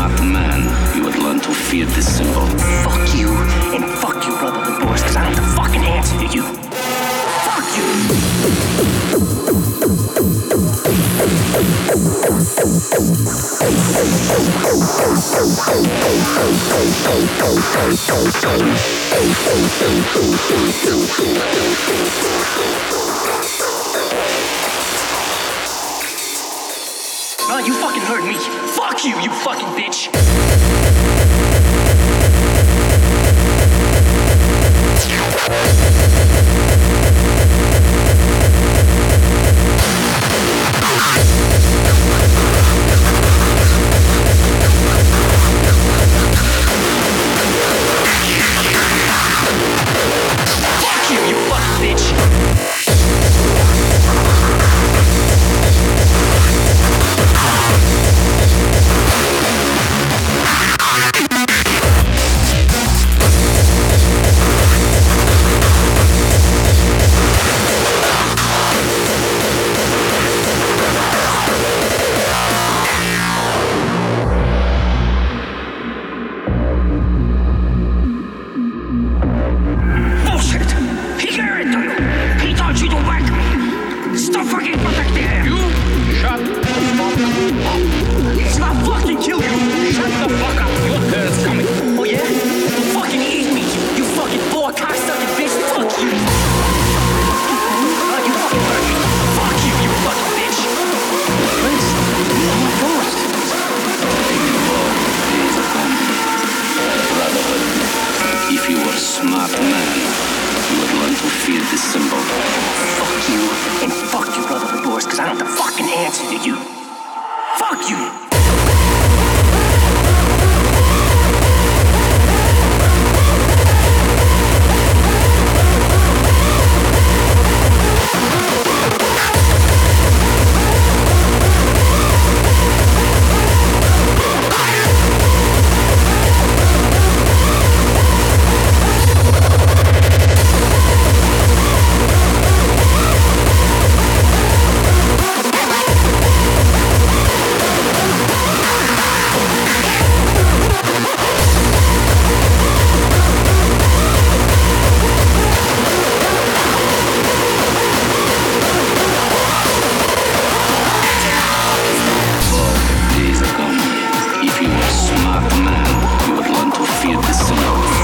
smart man, you would learn to fear this symbol. Fuck you, and fuck you, brother Boris, because I have the fucking answer to you. Fuck you! No, you fucking heard me. Fuck you, you fucking bitch. This symbol. Fuck you, and fuck you, brother Boris, because I don't have the fucking answer to you. Smart man, you would learn to fear this symbol.